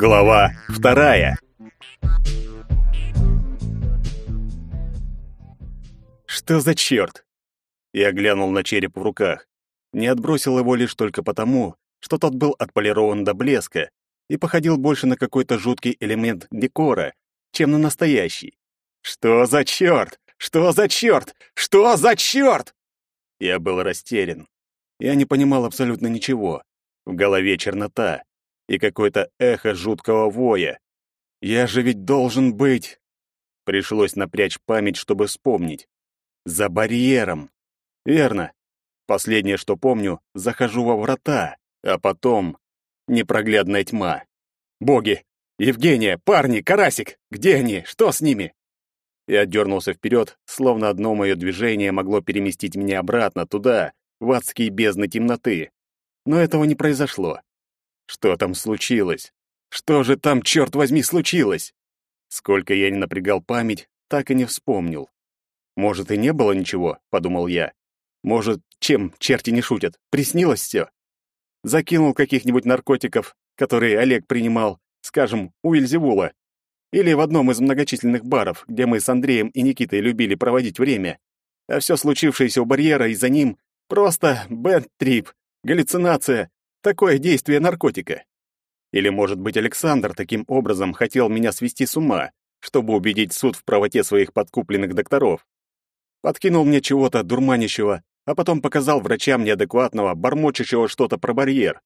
Глава вторая. Что за черт? Я глянул на череп в руках. Не отбросил его лишь только потому, что тот был отполирован до блеска и походил больше на какой-то жуткий элемент декора, чем на настоящий. Что за черт? Что за черт? Что за черт? Я был растерян. Я не понимал абсолютно ничего. В голове чернота и какое-то эхо жуткого воя. Я же ведь должен быть... Пришлось напрячь память, чтобы вспомнить. За барьером. Верно. Последнее, что помню, захожу во врата, а потом непроглядная тьма. Боги! Евгения, парни, Карасик! Где они? Что с ними? Я дернулся вперед, словно одно мое движение могло переместить меня обратно туда, в адские бездны темноты. Но этого не произошло. Что там случилось? Что же там, черт возьми, случилось? Сколько я не напрягал память, так и не вспомнил. Может, и не было ничего, подумал я. Может, чем черти не шутят, приснилось все? Закинул каких-нибудь наркотиков, которые Олег принимал, скажем, у Вильзевула, или в одном из многочисленных баров, где мы с Андреем и Никитой любили проводить время. А все случившееся у барьера и за ним просто бэнд-трип, галлюцинация, такое действие наркотика. Или, может быть, Александр таким образом хотел меня свести с ума, чтобы убедить суд в правоте своих подкупленных докторов. Подкинул мне чего-то дурманящего, а потом показал врачам неадекватного, бормочущего что-то про барьер.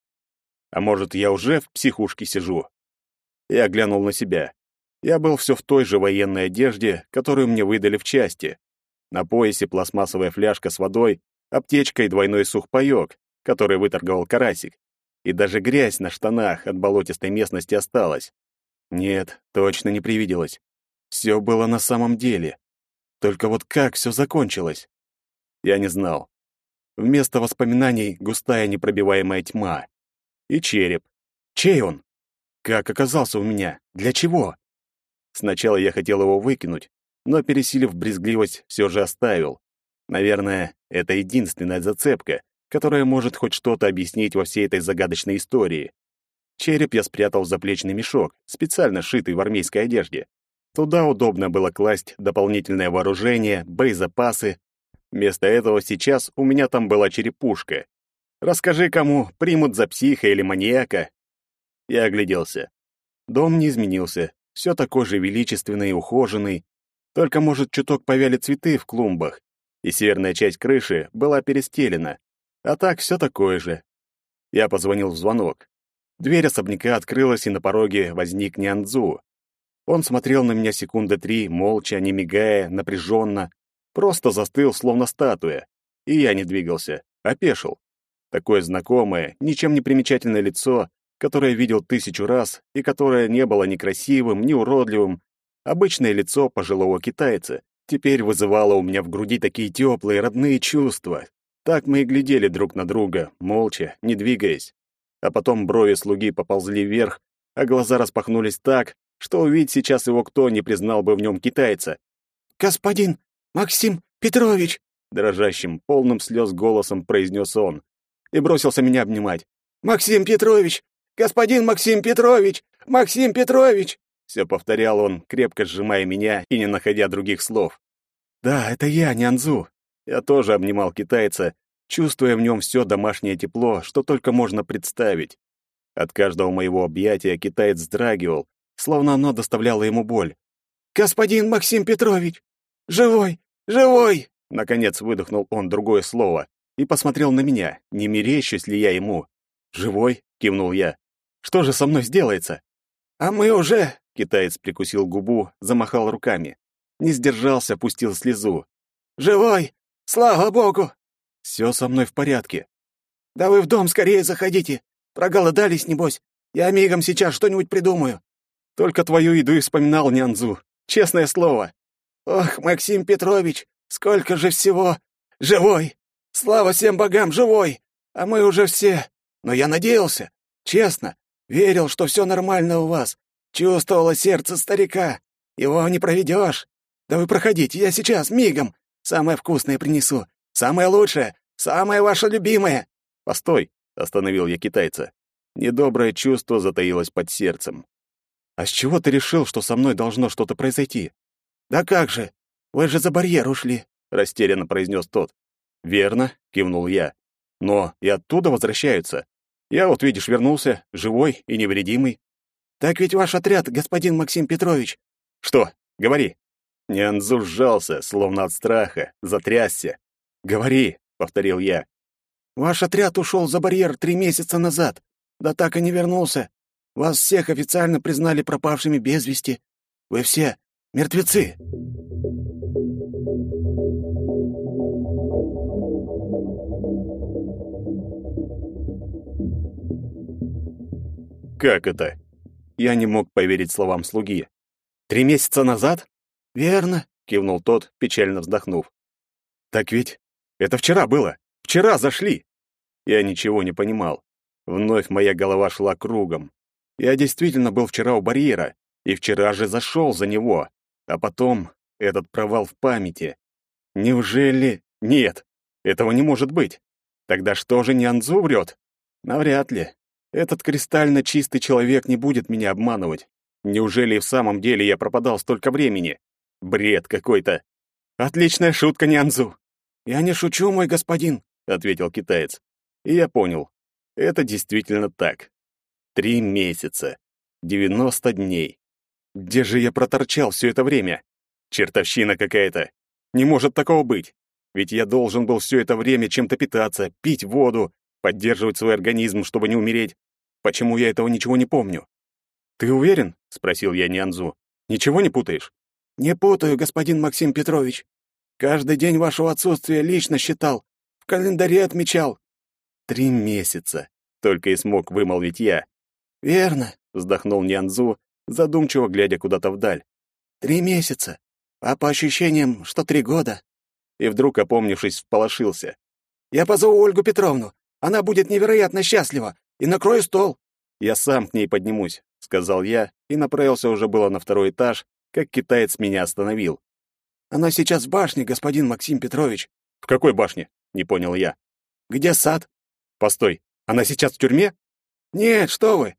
А может, я уже в психушке сижу? Я глянул на себя. Я был все в той же военной одежде, которую мне выдали в части. На поясе пластмассовая фляжка с водой, аптечка и двойной сухпайок, который выторговал карасик. И даже грязь на штанах от болотистой местности осталась. Нет, точно не привиделось. Все было на самом деле. Только вот как все закончилось? Я не знал. Вместо воспоминаний густая непробиваемая тьма. И череп. Чей он? Как оказался у меня? Для чего? Сначала я хотел его выкинуть, но, пересилив брезгливость, все же оставил. Наверное, это единственная зацепка, которая может хоть что-то объяснить во всей этой загадочной истории. Череп я спрятал в заплечный мешок, специально сшитый в армейской одежде. Туда удобно было класть дополнительное вооружение, боезапасы. Вместо этого сейчас у меня там была черепушка. Расскажи кому, примут за психа или маньяка. Я огляделся. Дом не изменился, все такой же величественный и ухоженный, только, может, чуток повяли цветы в клумбах, и северная часть крыши была перестелена, а так все такое же. Я позвонил в звонок. Дверь особняка открылась, и на пороге возник Нянзу. Он смотрел на меня секунды три, молча, не мигая, напряженно, просто застыл, словно статуя. И я не двигался, опешил. Такое знакомое, ничем не примечательное лицо которое видел тысячу раз и которое не было ни красивым, ни уродливым. Обычное лицо пожилого китайца теперь вызывало у меня в груди такие теплые, родные чувства. Так мы и глядели друг на друга, молча, не двигаясь. А потом брови слуги поползли вверх, а глаза распахнулись так, что увидеть сейчас его кто не признал бы в нем китайца. «Господин Максим Петрович!» дрожащим, полным слез голосом произнес он и бросился меня обнимать. «Максим Петрович, «Господин Максим Петрович! Максим Петрович!» Все повторял он, крепко сжимая меня и не находя других слов. «Да, это я, Нянзу». Я тоже обнимал китайца, чувствуя в нем все домашнее тепло, что только можно представить. От каждого моего объятия китаец вздрагивал, словно оно доставляло ему боль. «Господин Максим Петрович! Живой! Живой!» Наконец выдохнул он другое слово и посмотрел на меня, не мерещусь ли я ему. «Живой?» — кивнул я. Что же со мной сделается? А мы уже... Китаец прикусил губу, замахал руками. Не сдержался, пустил слезу. Живой! Слава богу! Все со мной в порядке. Да вы в дом скорее заходите. Проголодались, небось. Я мигом сейчас что-нибудь придумаю. Только твою еду и вспоминал Нянзу. Честное слово. Ох, Максим Петрович, сколько же всего. Живой! Слава всем богам, живой! А мы уже все. Но я надеялся. Честно, Верил, что все нормально у вас. Чувствовало сердце старика. Его не проведешь. Да вы проходите, я сейчас, мигом. Самое вкусное принесу. Самое лучшее. Самое ваше любимое. Постой, остановил я китайца. Недоброе чувство затаилось под сердцем. «А с чего ты решил, что со мной должно что-то произойти?» «Да как же? Вы же за барьер ушли», — растерянно произнес тот. «Верно», — кивнул я. «Но и оттуда возвращаются. Я вот, видишь, вернулся, живой и невредимый». «Так ведь ваш отряд, господин Максим Петрович». «Что? Говори». Нянзу сжался, словно от страха, затрясся. «Говори», — повторил я. «Ваш отряд ушел за барьер три месяца назад. Да так и не вернулся. Вас всех официально признали пропавшими без вести. Вы все мертвецы». «Как это?» Я не мог поверить словам слуги. «Три месяца назад?» «Верно», — кивнул тот, печально вздохнув. «Так ведь это вчера было. Вчера зашли!» Я ничего не понимал. Вновь моя голова шла кругом. Я действительно был вчера у барьера, и вчера же зашел за него. А потом этот провал в памяти. Неужели... Нет, этого не может быть. Тогда что же Нянзу врет? Навряд ли. Этот кристально чистый человек не будет меня обманывать. Неужели в самом деле я пропадал столько времени? Бред какой-то. Отличная шутка, Нянзу. Я не шучу, мой господин, ответил китаец. И я понял. Это действительно так. Три месяца. Девяносто дней. Где же я проторчал все это время? Чертовщина какая-то. Не может такого быть. Ведь я должен был все это время чем-то питаться, пить воду, поддерживать свой организм, чтобы не умереть. Почему я этого ничего не помню? Ты уверен? спросил я Нянзу. Ничего не путаешь? Не путаю, господин Максим Петрович. Каждый день вашего отсутствия лично считал, в календаре отмечал. Три месяца, только и смог вымолвить я. Верно, вздохнул Нянзу, задумчиво глядя куда-то вдаль. Три месяца, а по ощущениям, что три года. И вдруг, опомнившись, всполошился. Я позову Ольгу Петровну. Она будет невероятно счастлива и накрою стол. Я сам к ней поднимусь, сказал я и направился уже было на второй этаж, как китаец меня остановил. Она сейчас в башне, господин Максим Петрович. В какой башне? не понял я. Где сад? Постой, она сейчас в тюрьме? Нет, что вы?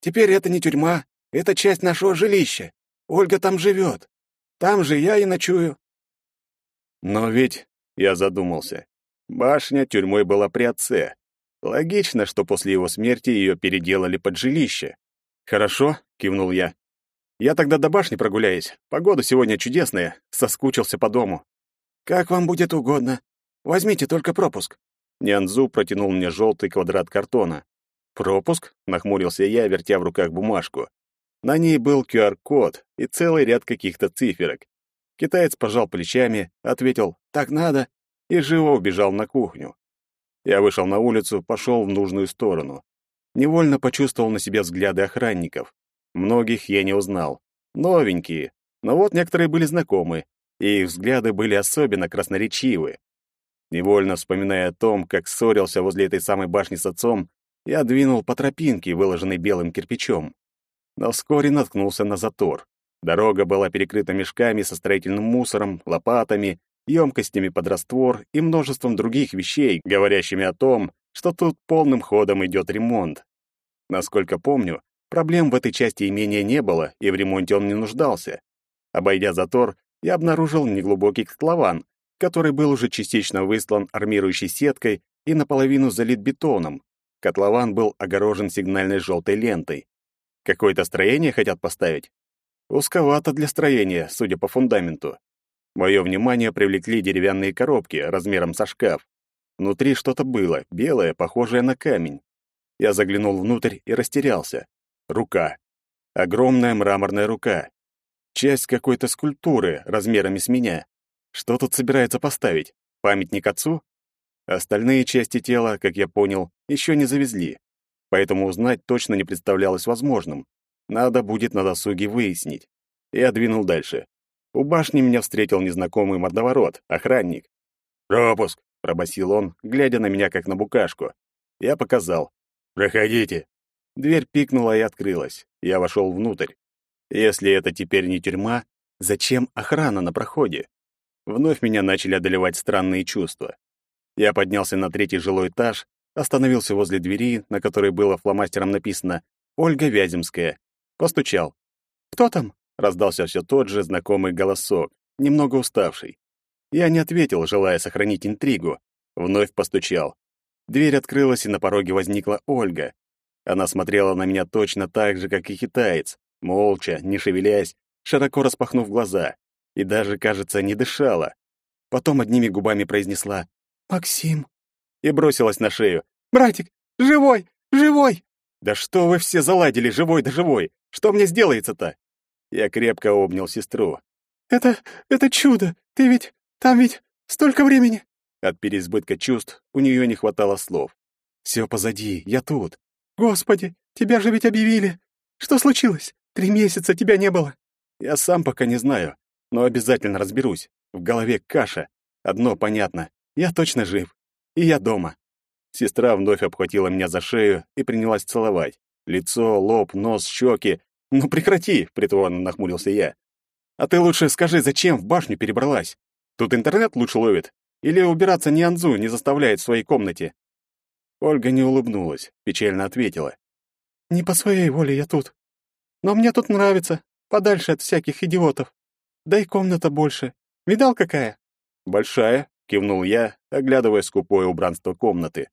Теперь это не тюрьма, это часть нашего жилища. Ольга там живет. Там же я и ночую. Но ведь я задумался. Башня тюрьмой была при отце. Логично, что после его смерти ее переделали под жилище. Хорошо, кивнул я. Я тогда до башни прогуляюсь. Погода сегодня чудесная, соскучился по дому. Как вам будет угодно. Возьмите только пропуск. Нянзу протянул мне желтый квадрат картона. Пропуск? нахмурился я, вертя в руках бумажку. На ней был QR-код и целый ряд каких-то циферок. Китаец пожал плечами, ответил «так надо» и живо убежал на кухню. Я вышел на улицу, пошел в нужную сторону. Невольно почувствовал на себе взгляды охранников. Многих я не узнал. Новенькие, но вот некоторые были знакомы, и их взгляды были особенно красноречивы. Невольно вспоминая о том, как ссорился возле этой самой башни с отцом, я двинул по тропинке, выложенной белым кирпичом. Но вскоре наткнулся на затор. Дорога была перекрыта мешками со строительным мусором, лопатами емкостями под раствор и множеством других вещей, говорящими о том, что тут полным ходом идет ремонт. Насколько помню, проблем в этой части имения не было, и в ремонте он не нуждался. Обойдя затор, я обнаружил неглубокий котлован, который был уже частично выслан армирующей сеткой и наполовину залит бетоном. Котлован был огорожен сигнальной желтой лентой. Какое-то строение хотят поставить? Узковато для строения, судя по фундаменту. Мое внимание привлекли деревянные коробки размером со шкаф. Внутри что-то было, белое, похожее на камень. Я заглянул внутрь и растерялся. Рука. Огромная мраморная рука. Часть какой-то скульптуры размерами с меня. Что тут собирается поставить? Памятник отцу? Остальные части тела, как я понял, еще не завезли. Поэтому узнать точно не представлялось возможным. Надо будет на досуге выяснить. Я двинул дальше. У башни меня встретил незнакомый мордоворот, охранник. «Пропуск!» — пробасил он, глядя на меня как на букашку. Я показал. «Проходите!» Дверь пикнула и открылась. Я вошел внутрь. Если это теперь не тюрьма, зачем охрана на проходе? Вновь меня начали одолевать странные чувства. Я поднялся на третий жилой этаж, остановился возле двери, на которой было фломастером написано «Ольга Вяземская». Постучал. «Кто там?» — раздался все тот же знакомый голосок, немного уставший. Я не ответил, желая сохранить интригу. Вновь постучал. Дверь открылась, и на пороге возникла Ольга. Она смотрела на меня точно так же, как и китаец, молча, не шевелясь, широко распахнув глаза, и даже, кажется, не дышала. Потом одними губами произнесла «Максим» и бросилась на шею. «Братик, живой, живой!» «Да что вы все заладили, живой да живой? Что мне сделается-то?» Я крепко обнял сестру. «Это... это чудо! Ты ведь... там ведь... столько времени!» От переизбытка чувств у нее не хватало слов. «Все позади, я тут». «Господи, тебя же ведь объявили! Что случилось? Три месяца тебя не было!» «Я сам пока не знаю, но обязательно разберусь. В голове каша. Одно понятно. Я точно жив. И я дома». Сестра вновь обхватила меня за шею и принялась целовать. Лицо, лоб, нос, щеки. «Ну прекрати!» — притворно нахмурился я. «А ты лучше скажи, зачем в башню перебралась? Тут интернет лучше ловит? Или убираться ни Анзу не заставляет в своей комнате?» Ольга не улыбнулась, печально ответила. «Не по своей воле я тут. Но мне тут нравится, подальше от всяких идиотов. Да и комната больше. Видал, какая?» «Большая», — кивнул я, оглядывая скупое убранство комнаты.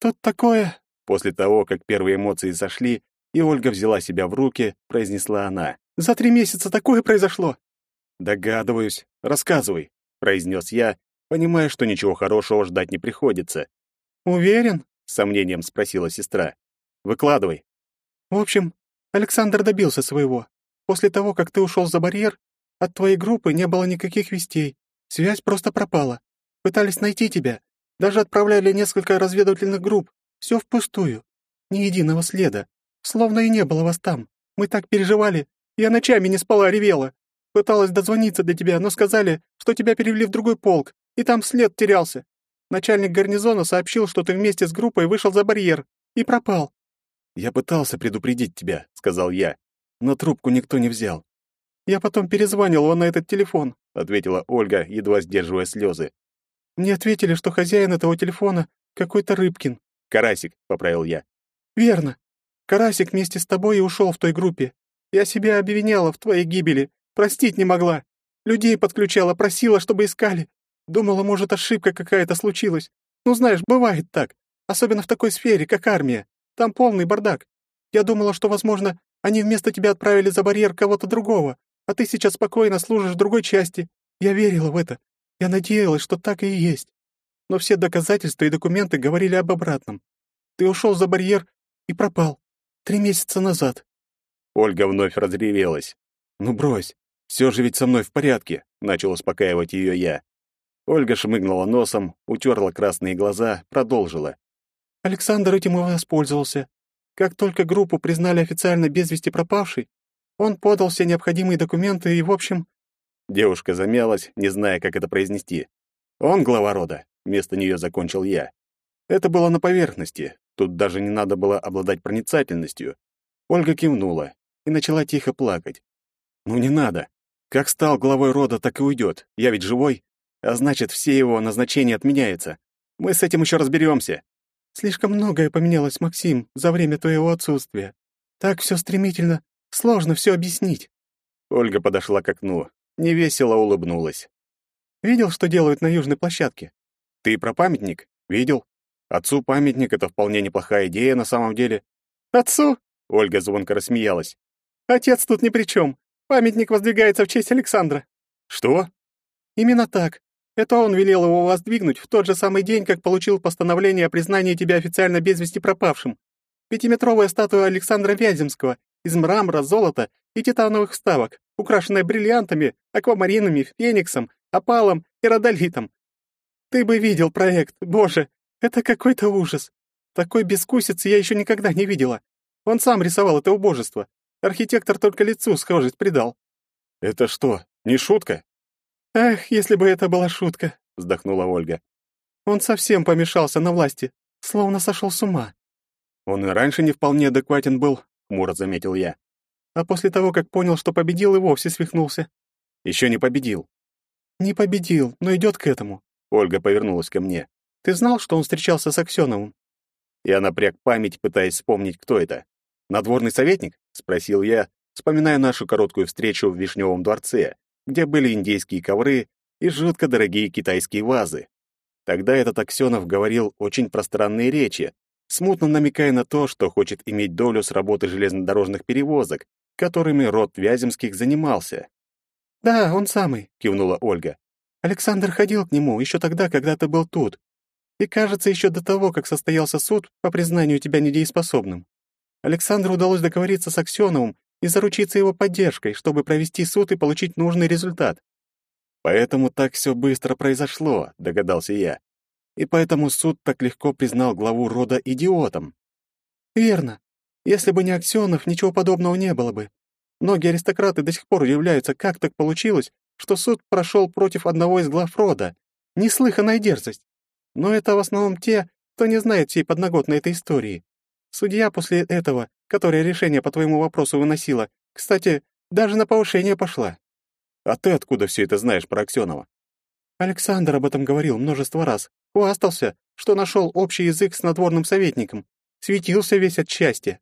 «Тут такое...» После того, как первые эмоции сошли, и Ольга взяла себя в руки, произнесла она. «За три месяца такое произошло!» «Догадываюсь. Рассказывай», — произнес я, понимая, что ничего хорошего ждать не приходится. «Уверен?» — с сомнением спросила сестра. «Выкладывай». «В общем, Александр добился своего. После того, как ты ушел за барьер, от твоей группы не было никаких вестей. Связь просто пропала. Пытались найти тебя. Даже отправляли несколько разведывательных групп. Все впустую. Ни единого следа. Словно и не было вас там. Мы так переживали. Я ночами не спала, ревела. Пыталась дозвониться до тебя, но сказали, что тебя перевели в другой полк, и там след терялся. Начальник гарнизона сообщил, что ты вместе с группой вышел за барьер и пропал. «Я пытался предупредить тебя», — сказал я, но трубку никто не взял. «Я потом перезвонил на этот телефон», — ответила Ольга, едва сдерживая слезы. «Мне ответили, что хозяин этого телефона какой-то Рыбкин». «Карасик», — поправил я. «Верно. Карасик вместе с тобой и ушел в той группе. Я себя обвиняла в твоей гибели, простить не могла. Людей подключала, просила, чтобы искали. Думала, может, ошибка какая-то случилась. Ну, знаешь, бывает так. Особенно в такой сфере, как армия. Там полный бардак. Я думала, что, возможно, они вместо тебя отправили за барьер кого-то другого, а ты сейчас спокойно служишь в другой части. Я верила в это. Я надеялась, что так и есть. Но все доказательства и документы говорили об обратном. Ты ушел за барьер и пропал. Три месяца назад. Ольга вновь разревелась. «Ну брось, все же ведь со мной в порядке», — начал успокаивать ее я. Ольга шмыгнула носом, утерла красные глаза, продолжила. «Александр этим и воспользовался. Как только группу признали официально без вести пропавшей, он подал все необходимые документы и, в общем...» Девушка замялась, не зная, как это произнести. «Он глава рода», — вместо нее закончил я. Это было на поверхности, тут даже не надо было обладать проницательностью. Ольга кивнула и начала тихо плакать. «Ну не надо. Как стал главой рода, так и уйдет. Я ведь живой. А значит, все его назначения отменяются. Мы с этим еще разберемся. Слишком многое поменялось, Максим, за время твоего отсутствия. Так все стремительно, сложно все объяснить. Ольга подошла к окну, невесело улыбнулась. Видел, что делают на южной площадке? Ты про памятник? Видел? Отцу памятник — это вполне неплохая идея на самом деле. Отцу? Ольга звонко рассмеялась. Отец тут ни при чем. Памятник воздвигается в честь Александра. Что? Именно так. Это он велел его воздвигнуть в тот же самый день, как получил постановление о признании тебя официально без вести пропавшим. Пятиметровая статуя Александра Вяземского из мрамора, золота и титановых вставок, украшенная бриллиантами, аквамаринами, фениксом, опалом и родолитом. Ты бы видел проект, боже, это какой-то ужас. Такой бескусицы я еще никогда не видела. Он сам рисовал это убожество. Архитектор только лицу схожесть придал. Это что, не шутка? «Эх, если бы это была шутка», — вздохнула Ольга. «Он совсем помешался на власти, словно сошел с ума». «Он и раньше не вполне адекватен был», — хмуро заметил я. «А после того, как понял, что победил, и вовсе свихнулся». «Еще не победил». «Не победил, но идет к этому». Ольга повернулась ко мне. «Ты знал, что он встречался с Аксеновым?» Я напряг память, пытаясь вспомнить, кто это. «Надворный советник?» — спросил я, вспоминая нашу короткую встречу в Вишневом дворце, где были индейские ковры и жутко дорогие китайские вазы. Тогда этот Аксенов говорил очень пространные речи, смутно намекая на то, что хочет иметь долю с работы железнодорожных перевозок, которыми род Вяземских занимался. «Да, он самый», — кивнула Ольга. «Александр ходил к нему еще тогда, когда ты был тут. И, кажется, еще до того, как состоялся суд по признанию тебя недееспособным. Александру удалось договориться с Аксеновым и заручиться его поддержкой, чтобы провести суд и получить нужный результат. Поэтому так все быстро произошло, догадался я. И поэтому суд так легко признал главу рода идиотом. Верно. Если бы не Аксенов, ничего подобного не было бы. Многие аристократы до сих пор удивляются, как так получилось, что суд прошел против одного из глав рода. Неслыханная дерзость. Но это в основном те, кто не знает всей подноготной этой истории. Судья после этого, которая решение по твоему вопросу выносила, кстати, даже на повышение пошла. А ты откуда все это знаешь про Аксенова? Александр об этом говорил множество раз. Хвастался, что нашел общий язык с надворным советником. Светился весь от счастья.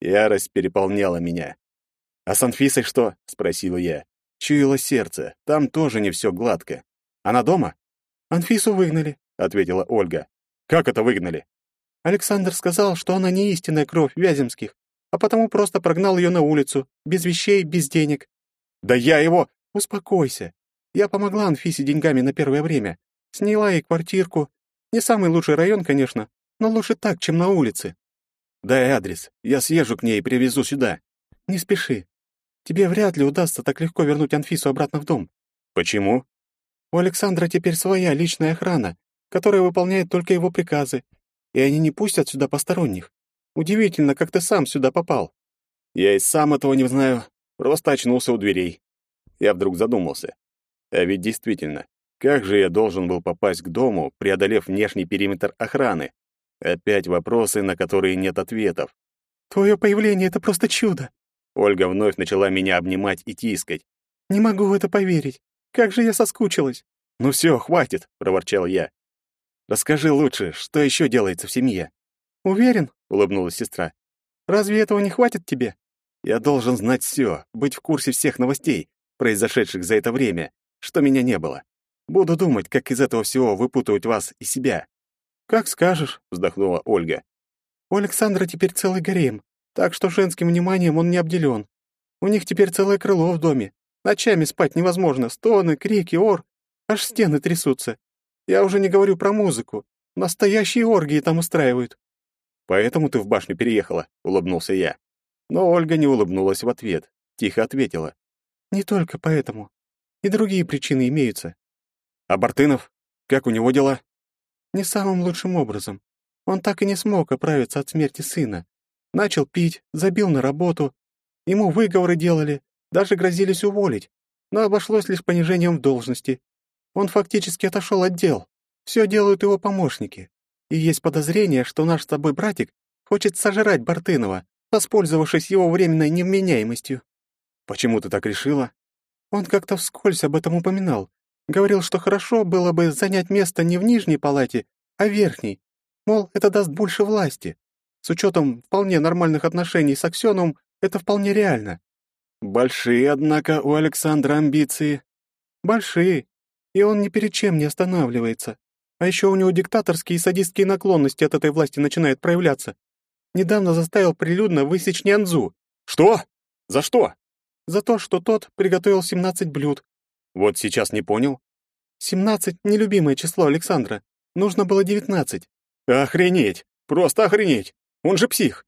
Ярость переполняла меня. «А с Анфисой что?» — спросила я. Чуяло сердце. Там тоже не все гладко. Она дома? Анфису выгнали. — ответила Ольга. «Как это выгнали?» Александр сказал, что она не истинная кровь Вяземских, а потому просто прогнал ее на улицу, без вещей, без денег. «Да я его...» «Успокойся. Я помогла Анфисе деньгами на первое время. Сняла ей квартирку. Не самый лучший район, конечно, но лучше так, чем на улице». «Дай адрес. Я съезжу к ней и привезу сюда». «Не спеши. Тебе вряд ли удастся так легко вернуть Анфису обратно в дом». «Почему?» «У Александра теперь своя личная охрана, которая выполняет только его приказы, и они не пустят сюда посторонних. Удивительно, как ты сам сюда попал. Я и сам этого не знаю, просто очнулся у дверей. Я вдруг задумался. А ведь действительно, как же я должен был попасть к дому, преодолев внешний периметр охраны? Опять вопросы, на которые нет ответов. Твое появление — это просто чудо. Ольга вновь начала меня обнимать и тискать. Не могу в это поверить. Как же я соскучилась. Ну все, хватит, проворчал я. Расскажи лучше, что еще делается в семье?» «Уверен?» — улыбнулась сестра. «Разве этого не хватит тебе?» «Я должен знать все, быть в курсе всех новостей, произошедших за это время, что меня не было. Буду думать, как из этого всего выпутывать вас и себя». «Как скажешь», — вздохнула Ольга. «У Александра теперь целый гарем, так что женским вниманием он не обделен. У них теперь целое крыло в доме. Ночами спать невозможно, стоны, крики, ор. Аж стены трясутся. Я уже не говорю про музыку. Настоящие оргии там устраивают. Поэтому ты в башню переехала, улыбнулся я. Но Ольга не улыбнулась в ответ, тихо ответила: Не только поэтому. И другие причины имеются. А Бартынов, как у него дела? Не самым лучшим образом. Он так и не смог оправиться от смерти сына. Начал пить, забил на работу. Ему выговоры делали, даже грозились уволить, но обошлось лишь понижением в должности. Он фактически отошел от дел. Все делают его помощники. И есть подозрение, что наш с тобой братик хочет сожрать Бартынова, воспользовавшись его временной невменяемостью. Почему ты так решила? Он как-то вскользь об этом упоминал. Говорил, что хорошо было бы занять место не в нижней палате, а в верхней. Мол, это даст больше власти. С учетом вполне нормальных отношений с Аксеновым это вполне реально. Большие, однако, у Александра амбиции. Большие и он ни перед чем не останавливается. А еще у него диктаторские и садистские наклонности от этой власти начинают проявляться. Недавно заставил прилюдно высечь Нянзу. Что? За что? За то, что тот приготовил 17 блюд. Вот сейчас не понял. 17 — нелюбимое число Александра. Нужно было 19. Охренеть! Просто охренеть! Он же псих.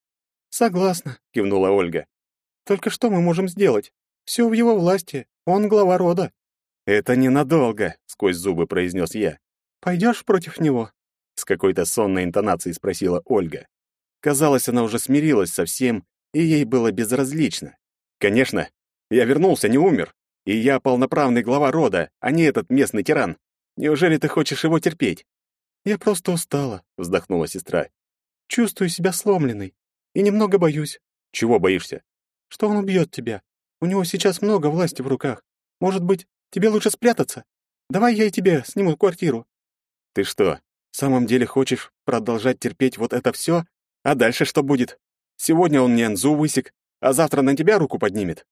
Согласна, кивнула Ольга. Только что мы можем сделать? Все в его власти. Он глава рода. «Это ненадолго», — сквозь зубы произнес я. «Пойдешь против него?» — с какой-то сонной интонацией спросила Ольга. Казалось, она уже смирилась со всем, и ей было безразлично. «Конечно, я вернулся, не умер, и я полноправный глава рода, а не этот местный тиран. Неужели ты хочешь его терпеть?» «Я просто устала», — вздохнула сестра. «Чувствую себя сломленной и немного боюсь». «Чего боишься?» «Что он убьет тебя. У него сейчас много власти в руках. Может быть, Тебе лучше спрятаться. Давай я и тебе сниму квартиру». «Ты что, в самом деле хочешь продолжать терпеть вот это все? А дальше что будет? Сегодня он мне Анзу высек, а завтра на тебя руку поднимет.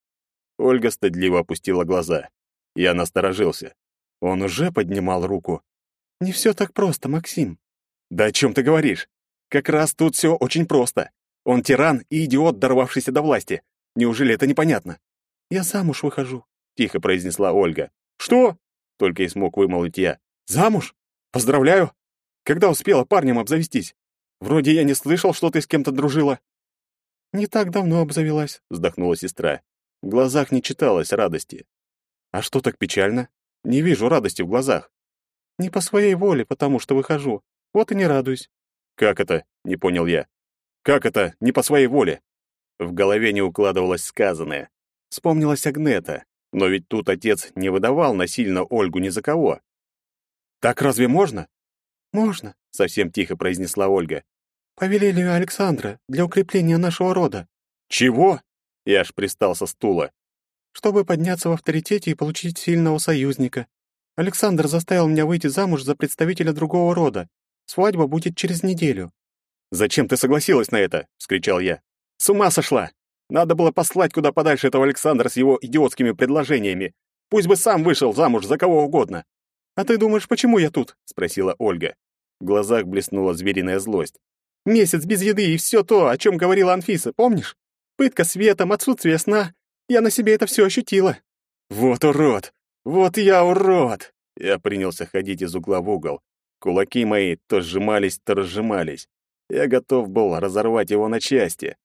Ольга стыдливо опустила глаза. Я насторожился. Он уже поднимал руку. Не все так просто, Максим. Да о чем ты говоришь? Как раз тут все очень просто. Он тиран и идиот, дорвавшийся до власти. Неужели это непонятно? Я замуж выхожу, тихо произнесла Ольга. Что? Только и смог вымолвить я. Замуж? Поздравляю. Когда успела парнем обзавестись? Вроде я не слышал, что ты с кем-то дружила. Не так давно обзавелась, вздохнула сестра. В глазах не читалось радости. А что так печально? Не вижу радости в глазах. Не по своей воле, потому что выхожу. Вот и не радуюсь. Как это? Не понял я. Как это? Не по своей воле? В голове не укладывалось сказанное. Вспомнилась Агнета, но ведь тут отец не выдавал насильно Ольгу ни за кого. Так разве можно? Можно, совсем тихо произнесла Ольга. По велению Александра для укрепления нашего рода. Чего? Я аж пристал со стула. Чтобы подняться в авторитете и получить сильного союзника. Александр заставил меня выйти замуж за представителя другого рода. Свадьба будет через неделю. Зачем ты согласилась на это? вскричал я. С ума сошла. Надо было послать куда подальше этого Александра с его идиотскими предложениями. Пусть бы сам вышел замуж за кого угодно. А ты думаешь, почему я тут? спросила Ольга. В глазах блеснула звериная злость. Месяц без еды и все то, о чем говорила Анфиса, помнишь? Пытка светом, отсутствие сна. Я на себе это все ощутила. Вот урод! Вот я урод! Я принялся ходить из угла в угол. Кулаки мои то сжимались, то разжимались. Я готов был разорвать его на части.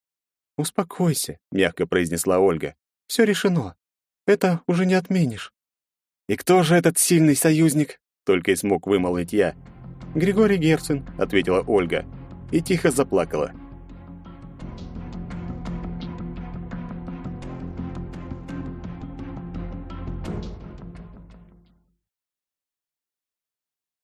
«Успокойся», — мягко произнесла Ольга. «Все решено. Это уже не отменишь». «И кто же этот сильный союзник?» — только и смог вымолвить я. «Григорий Герцен», — ответила Ольга и тихо заплакала.